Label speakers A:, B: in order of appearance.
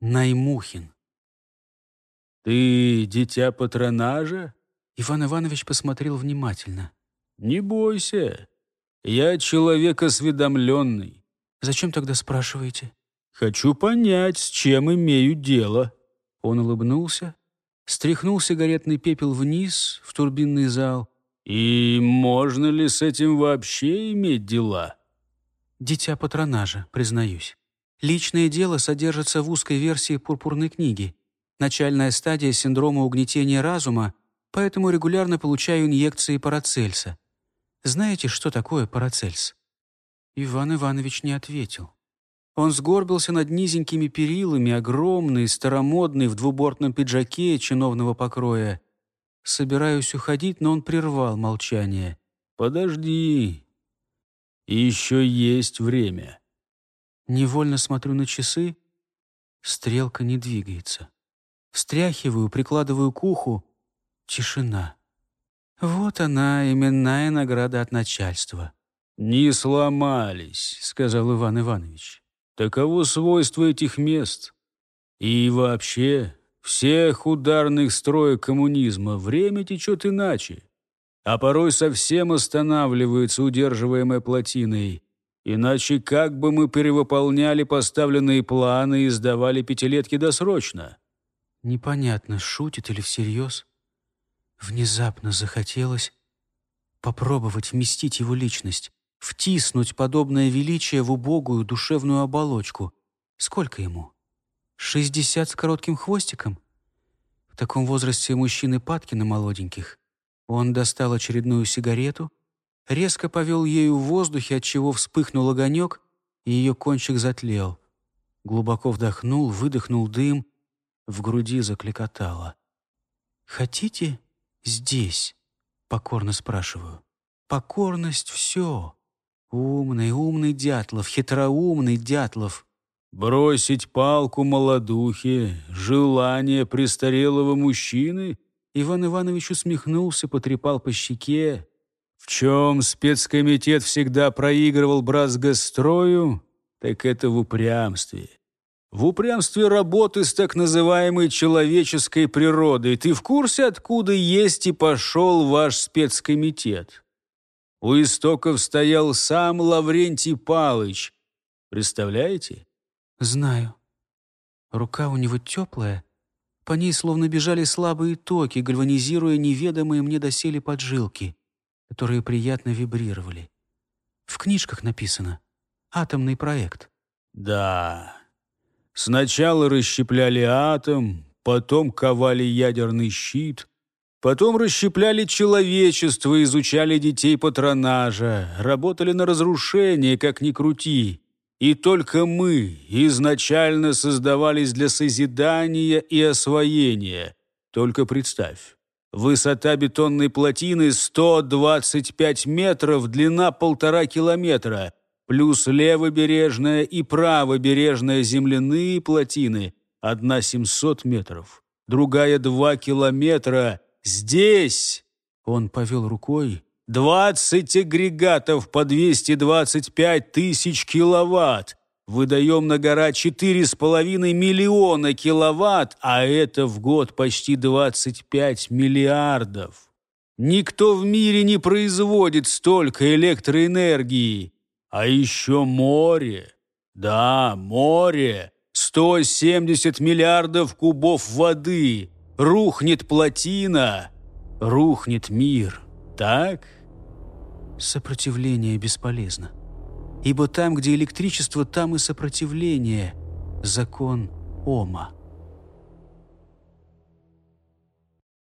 A: Наймухин.
B: «Ты дитя патронажа?»
A: Иван Иванович посмотрел внимательно.
B: «Не бойся. Я человек осведомленный.
A: Зачем тогда спрашиваете?»
B: «Хочу понять, с чем имею дело».
A: Он улыбнулся, стряхнул сигаретный пепел вниз, в турбинный зал.
B: «И можно ли с этим вообще иметь дела?»
A: «Дитя патронажа, признаюсь. Личное дело содержится в узкой версии пурпурной книги. Начальная стадия синдрома угнетения разума, поэтому регулярно получаю инъекции парацельса. Знаете, что такое парацельс?» Иван Иванович не ответил. Он сгорбился над низенькими перилами, огромный, старомодный, в двубортном пиджаке чиновного покроя. Собираюсь уходить, но он прервал молчание.
B: «Подожди. Еще есть время».
A: Невольно смотрю на часы. Стрелка не двигается. Встряхиваю, прикладываю к уху. Тишина. Вот она, именная награда от начальства.
B: «Не сломались», — сказал Иван Иванович. Таково свойство этих мест. И вообще, всех ударных строек коммунизма время течет иначе, а порой совсем останавливается удерживаемой плотиной. Иначе как бы мы перевыполняли поставленные планы и сдавали пятилетки досрочно?
A: Непонятно, шутит или всерьез. Внезапно захотелось попробовать вместить его личность, втиснуть подобное величие в убогую душевную оболочку. Сколько ему? Шестьдесят с коротким хвостиком? В таком возрасте мужчины падки на молоденьких. Он достал очередную сигарету, резко повел ею в воздухе, отчего вспыхнул огонек, и ее кончик затлел. Глубоко вдохнул, выдохнул дым, в груди закликотало. «Хотите здесь?» — покорно спрашиваю. «Покорность — все. Умный, умный Дятлов, хитроумный Дятлов.
B: Бросить палку молодухе, желание престарелого мужчины?
A: Иван Иванович усмехнулся, потрепал по щеке.
B: В чем спецкомитет всегда проигрывал Бразгострою, так это в упрямстве. В упрямстве работы с так называемой человеческой природой. Ты в курсе, откуда есть и пошел ваш спецкомитет? У истоков стоял сам Лаврентий Палыч. Представляете?
A: Знаю. Рука у него теплая. По ней словно бежали слабые токи, гальванизируя неведомые мне доселе поджилки, которые приятно вибрировали. В книжках написано «Атомный проект».
B: Да. Сначала расщепляли атом, потом ковали ядерный щит — Потом расщепляли человечество, изучали детей патронажа, работали на разрушение, как ни крути. И только мы изначально создавались для созидания и освоения. Только представь, высота бетонной плотины 125 метров, длина полтора километра, плюс левобережная и правобережная земляные плотины, одна 700 метров, другая 2 километра – Здесь, он повел рукой, 20 агрегатов по 225 тысяч киловатт. Выдаем на гора 4,5 миллиона киловатт, а это в год почти 25 миллиардов. Никто в мире не производит столько электроэнергии. А еще море. Да, море. 170 миллиардов кубов воды. Рухнет плотина, рухнет мир. Так?
A: Сопротивление бесполезно. Ибо там, где электричество, там и сопротивление. Закон Ома.